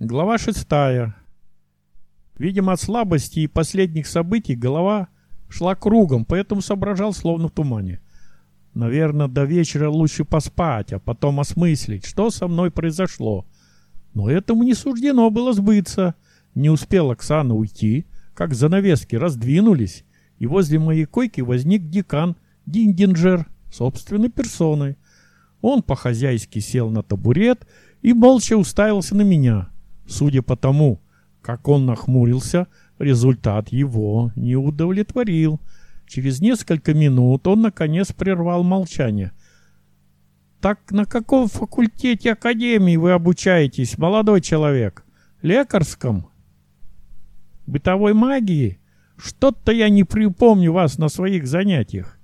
Глава шестая. Видимо, от слабости и последних событий голова шла кругом, поэтому соображал словно в тумане. Наверное, до вечера лучше поспать, а потом осмыслить, что со мной произошло. Но этому не суждено было сбыться. Не успел Оксана уйти, как занавески раздвинулись, и возле моей койки возник декан Диндинджер собственной персоной. Он по-хозяйски сел на табурет и молча уставился на меня. Судя по тому, как он нахмурился, результат его не удовлетворил. Через несколько минут он, наконец, прервал молчание. «Так на каком факультете академии вы обучаетесь, молодой человек? Лекарском? Бытовой магии? Что-то я не припомню вас на своих занятиях.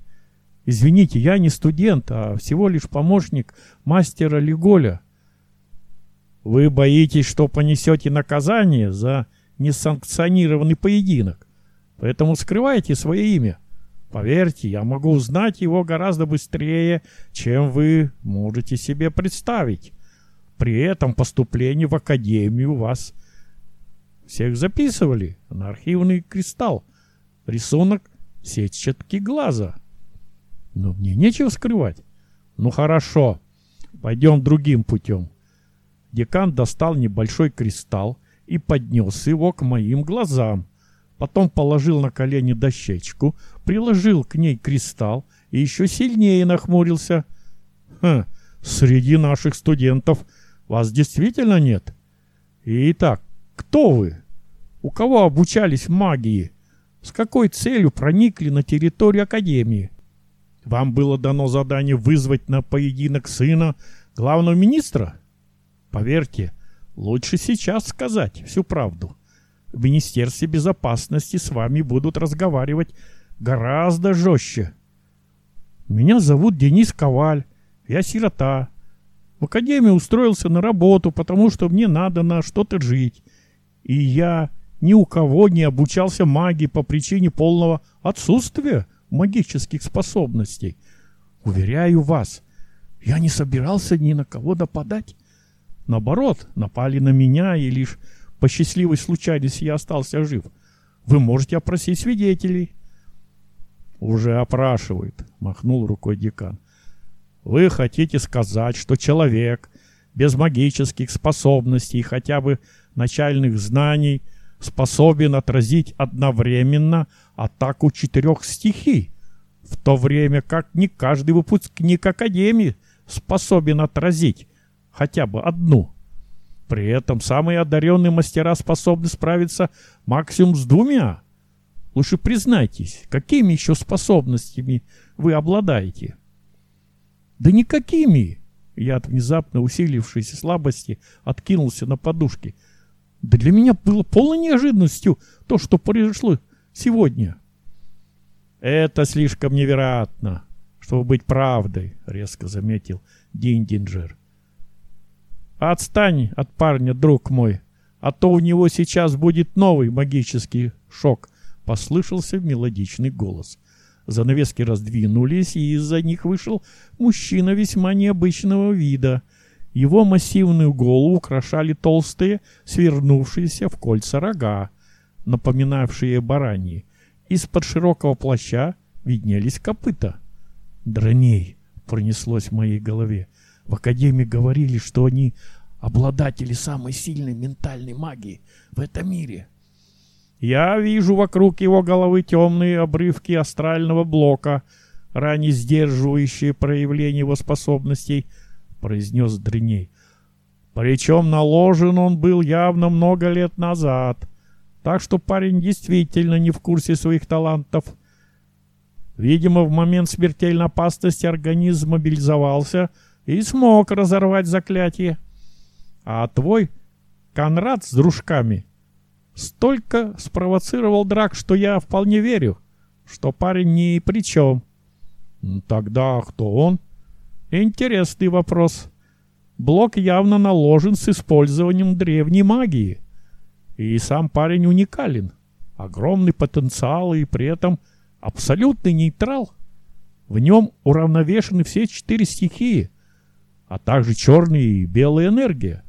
Извините, я не студент, а всего лишь помощник мастера Леголя. Вы боитесь, что понесете наказание за несанкционированный поединок, поэтому скрывайте свое имя. Поверьте, я могу узнать его гораздо быстрее, чем вы можете себе представить. При этом поступлении в академию вас всех записывали на архивный кристалл. Рисунок сетчатки глаза. Но мне нечего скрывать. Ну хорошо, пойдем другим путем. Декан достал небольшой кристалл и поднес его к моим глазам. Потом положил на колени дощечку, приложил к ней кристалл и еще сильнее нахмурился. «Хм, среди наших студентов вас действительно нет? Итак, кто вы? У кого обучались магии? С какой целью проникли на территорию Академии? Вам было дано задание вызвать на поединок сына главного министра?» Поверьте, лучше сейчас сказать всю правду. В Министерстве безопасности с вами будут разговаривать гораздо жестче. Меня зовут Денис Коваль, я сирота. В академии устроился на работу, потому что мне надо на что-то жить. И я ни у кого не обучался магии по причине полного отсутствия магических способностей. Уверяю вас, я не собирался ни на кого нападать. Наоборот, напали на меня, и лишь по счастливой случайности я остался жив. Вы можете опросить свидетелей. Уже опрашивают, махнул рукой декан. Вы хотите сказать, что человек без магических способностей и хотя бы начальных знаний способен отразить одновременно атаку четырех стихий, в то время как не каждый выпускник Академии способен отразить хотя бы одну. При этом самые одаренные мастера способны справиться максимум с двумя. Лучше признайтесь, какими еще способностями вы обладаете? Да никакими. Я от внезапно усилившейся слабости откинулся на подушки. Да для меня было полной неожиданностью то, что произошло сегодня. Это слишком невероятно, чтобы быть правдой, резко заметил Диндинджер. Отстань от парня, друг мой, а то у него сейчас будет новый магический шок, послышался мелодичный голос. Занавески раздвинулись, и из-за них вышел мужчина весьма необычного вида. Его массивную голову украшали толстые, свернувшиеся в кольца рога, напоминавшие бараньи. Из-под широкого плаща виднелись копыта. «Драней!» — пронеслось в моей голове. В Академии говорили, что они обладатели самой сильной ментальной магии в этом мире. Я вижу вокруг его головы темные обрывки астрального блока, ранее сдерживающие проявление его способностей, произнес Дриней. Причем наложен он был явно много лет назад, так что парень действительно не в курсе своих талантов. Видимо, в момент смертельной опасности организм мобилизовался — и смог разорвать заклятие. А твой Конрад с дружками столько спровоцировал драк, что я вполне верю, что парень ни при чем. Тогда кто он? Интересный вопрос. Блок явно наложен с использованием древней магии. И сам парень уникален. Огромный потенциал и при этом абсолютный нейтрал. В нем уравновешены все четыре стихии — а также черная и белая энергия.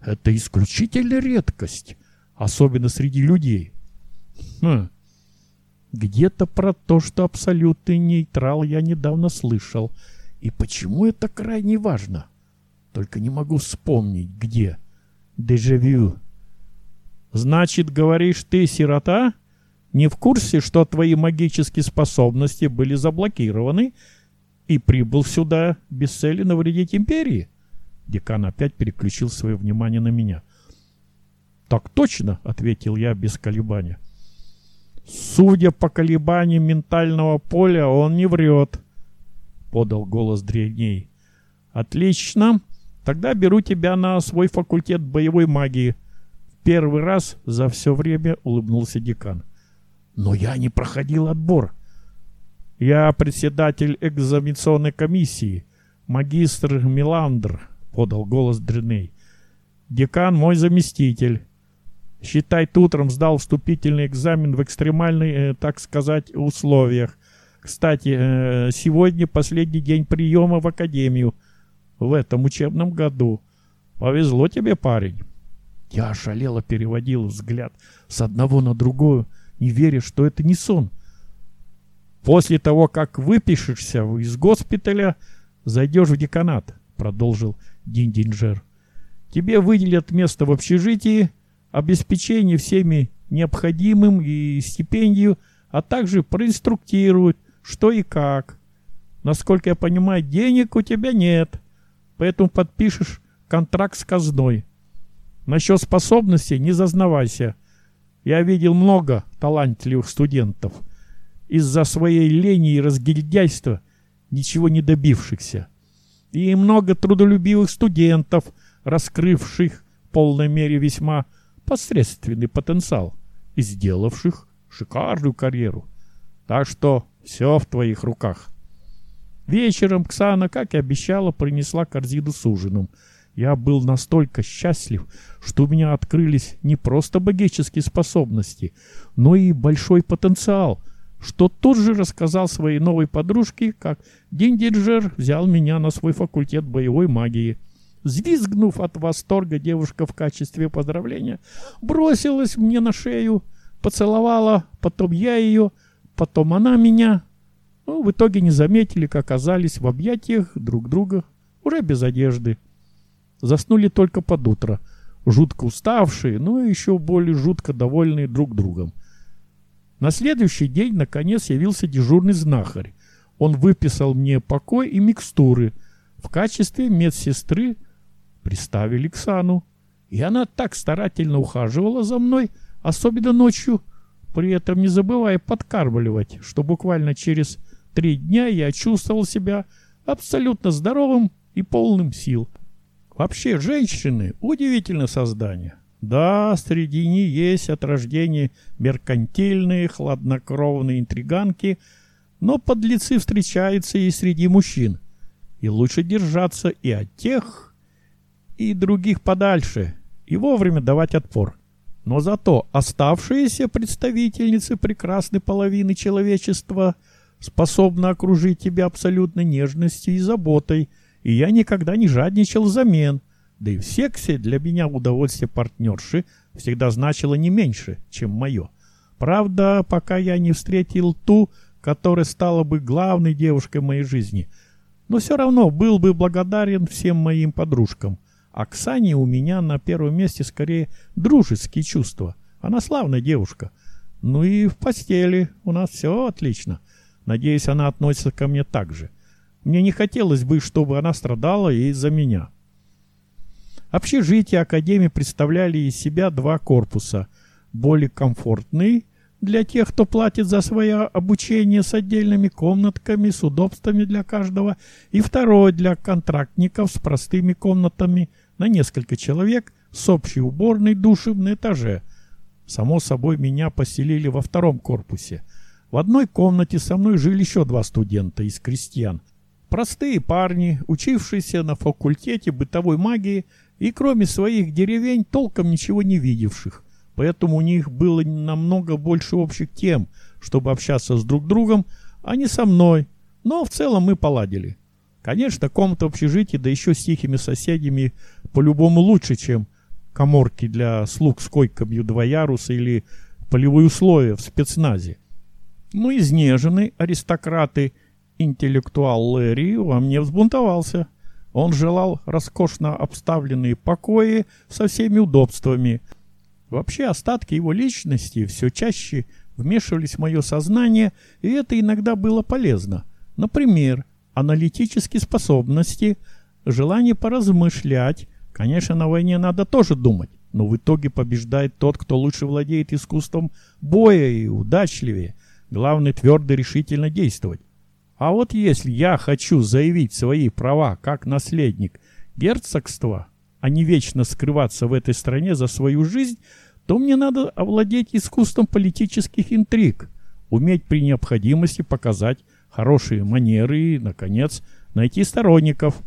Это исключительная редкость, особенно среди людей. Хм. Где-то про то, что абсолютный нейтрал я недавно слышал. И почему это крайне важно? Только не могу вспомнить, где. Дежавю. Значит, говоришь, ты сирота? Не в курсе, что твои магические способности были заблокированы и прибыл сюда без цели навредить империи? Декан опять переключил свое внимание на меня. «Так точно», — ответил я без колебания. «Судя по колебаниям ментального поля, он не врет», — подал голос древней. «Отлично. Тогда беру тебя на свой факультет боевой магии». В первый раз за все время улыбнулся декан. «Но я не проходил отбор». «Я председатель экзаменационной комиссии, магистр Миландр», — подал голос Дреней. «Декан мой заместитель. Считай, утром сдал вступительный экзамен в экстремальных, э, так сказать, условиях. Кстати, э, сегодня последний день приема в академию в этом учебном году. Повезло тебе, парень». Я ошалело переводил взгляд с одного на другую, не веря, что это не сон. «После того, как выпишешься из госпиталя, зайдешь в деканат», — продолжил Диндинджер. Тебе выделят место в общежитии, обеспечение всеми необходимым и стипендию, а также проинструктируют, что и как. Насколько я понимаю, денег у тебя нет, поэтому подпишешь контракт с казной. Насчет способностей не зазнавайся. Я видел много талантливых студентов, из-за своей лени и разгильдяйства ничего не добившихся и много трудолюбивых студентов, раскрывших в полной мере весьма посредственный потенциал и сделавших шикарную карьеру. Так что все в твоих руках. Вечером Ксана, как и обещала, принесла корзину с ужином. Я был настолько счастлив, что у меня открылись не просто магические способности, но и большой потенциал — что тут же рассказал своей новой подружке, как Диндиджер взял меня на свой факультет боевой магии. Звизгнув от восторга, девушка в качестве поздравления бросилась мне на шею, поцеловала, потом я ее, потом она меня. Ну, в итоге не заметили, как оказались в объятиях друг друга, уже без одежды. Заснули только под утро, жутко уставшие, но еще более жутко довольные друг другом. На следующий день, наконец, явился дежурный знахарь. Он выписал мне покой и микстуры. В качестве медсестры приставили Ксану. И она так старательно ухаживала за мной, особенно ночью, при этом не забывая подкармливать, что буквально через три дня я чувствовал себя абсолютно здоровым и полным сил. Вообще, женщины – удивительное создание. Да, среди них есть от рождения меркантильные, хладнокровные интриганки, но подлецы встречаются и среди мужчин. И лучше держаться и от тех, и других подальше, и вовремя давать отпор. Но зато оставшиеся представительницы прекрасной половины человечества способны окружить тебя абсолютной нежностью и заботой, и я никогда не жадничал взамен – да и в сексе для меня удовольствие партнерши всегда значило не меньше, чем мое. Правда, пока я не встретил ту, которая стала бы главной девушкой моей жизни. Но все равно был бы благодарен всем моим подружкам. Оксане у меня на первом месте скорее дружеские чувства. Она славная девушка. Ну и в постели у нас все отлично. Надеюсь, она относится ко мне так же. Мне не хотелось бы, чтобы она страдала из-за меня. Общежития Академии представляли из себя два корпуса. Более комфортный для тех, кто платит за свое обучение с отдельными комнатками, с удобствами для каждого, и второй для контрактников с простыми комнатами на несколько человек с общей уборной душем на этаже. Само собой, меня поселили во втором корпусе. В одной комнате со мной жили еще два студента из крестьян. Простые парни, учившиеся на факультете бытовой магии – и кроме своих деревень толком ничего не видевших. Поэтому у них было намного больше общих тем, чтобы общаться с друг другом, а не со мной. Но в целом мы поладили. Конечно, комната общежития, да еще с тихими соседями, по-любому лучше, чем коморки для слуг с койками два яруса или полевые условия в спецназе. Ну, изнеженный аристократы интеллектуал Лэри во мне взбунтовался. Он желал роскошно обставленные покои со всеми удобствами. Вообще остатки его личности все чаще вмешивались в мое сознание, и это иногда было полезно. Например, аналитические способности, желание поразмышлять. Конечно, на войне надо тоже думать, но в итоге побеждает тот, кто лучше владеет искусством боя и удачливее. Главное твердо решительно действовать. А вот если я хочу заявить свои права как наследник герцогства, а не вечно скрываться в этой стране за свою жизнь, то мне надо овладеть искусством политических интриг, уметь при необходимости показать хорошие манеры и, наконец, найти сторонников.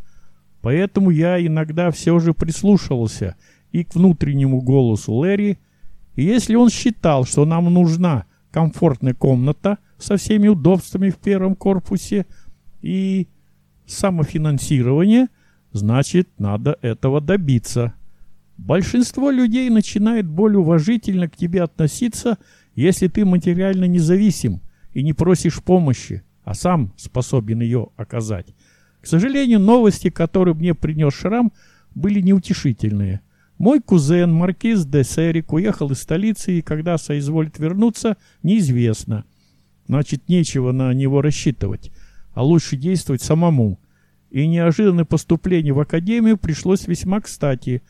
Поэтому я иногда все же прислушивался и к внутреннему голосу Лэри, и если он считал, что нам нужна комфортная комната со всеми удобствами в первом корпусе и самофинансирование, значит, надо этого добиться. Большинство людей начинает более уважительно к тебе относиться, если ты материально независим и не просишь помощи а сам способен ее оказать. К сожалению, новости, которые мне принес Шрам, были неутешительные. Мой кузен, маркиз де Серик, уехал из столицы, и когда соизволит вернуться, неизвестно. Значит, нечего на него рассчитывать, а лучше действовать самому. И неожиданное поступление в академию пришлось весьма кстати.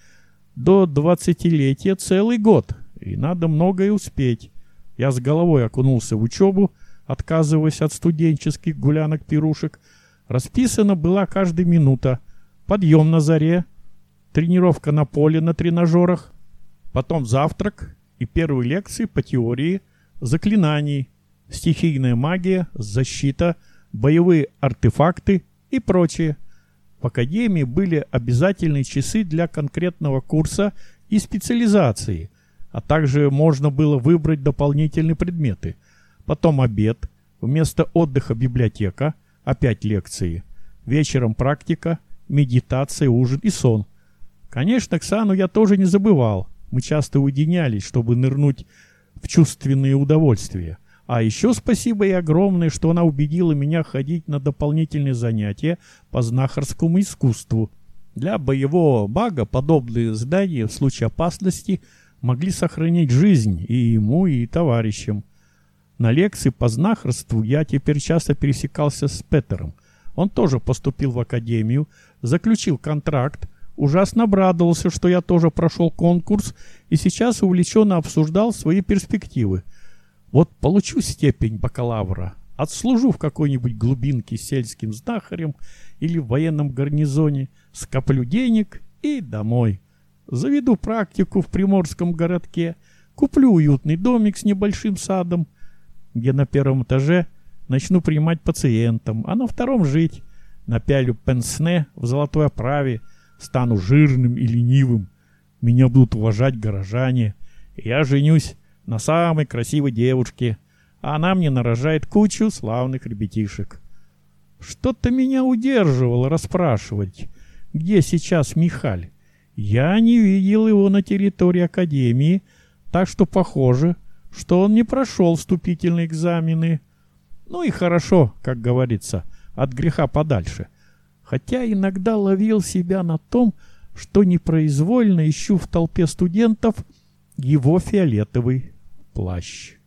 До двадцатилетия целый год, и надо многое успеть. Я с головой окунулся в учебу, отказываясь от студенческих гулянок-пирушек. Расписана была каждая минута. Подъем на заре, тренировка на поле на тренажерах, потом завтрак и первые лекции по теории заклинаний, стихийная магия, защита, боевые артефакты и прочее. В академии были обязательные часы для конкретного курса и специализации, а также можно было выбрать дополнительные предметы – Потом обед, вместо отдыха библиотека, опять лекции. Вечером практика, медитация, ужин и сон. Конечно, Ксану я тоже не забывал. Мы часто уединялись, чтобы нырнуть в чувственные удовольствия. А еще спасибо и огромное, что она убедила меня ходить на дополнительные занятия по знахарскому искусству. Для боевого бага подобные задания в случае опасности могли сохранить жизнь и ему, и товарищам. На лекции по знахарству я теперь часто пересекался с Петером. Он тоже поступил в академию, заключил контракт, ужасно обрадовался, что я тоже прошел конкурс и сейчас увлеченно обсуждал свои перспективы. Вот получу степень бакалавра, отслужу в какой-нибудь глубинке сельским знахарем или в военном гарнизоне, скоплю денег и домой. Заведу практику в приморском городке, куплю уютный домик с небольшим садом, где на первом этаже начну принимать пациентам, а на втором жить. Напялю пенсне в золотой оправе, стану жирным и ленивым. Меня будут уважать горожане. Я женюсь на самой красивой девушке, а она мне нарожает кучу славных ребятишек. Что-то меня удерживало расспрашивать, где сейчас Михаль. Я не видел его на территории Академии, так что, похоже, что он не прошел вступительные экзамены. Ну и хорошо, как говорится, от греха подальше. Хотя иногда ловил себя на том, что непроизвольно ищу в толпе студентов его фиолетовый blush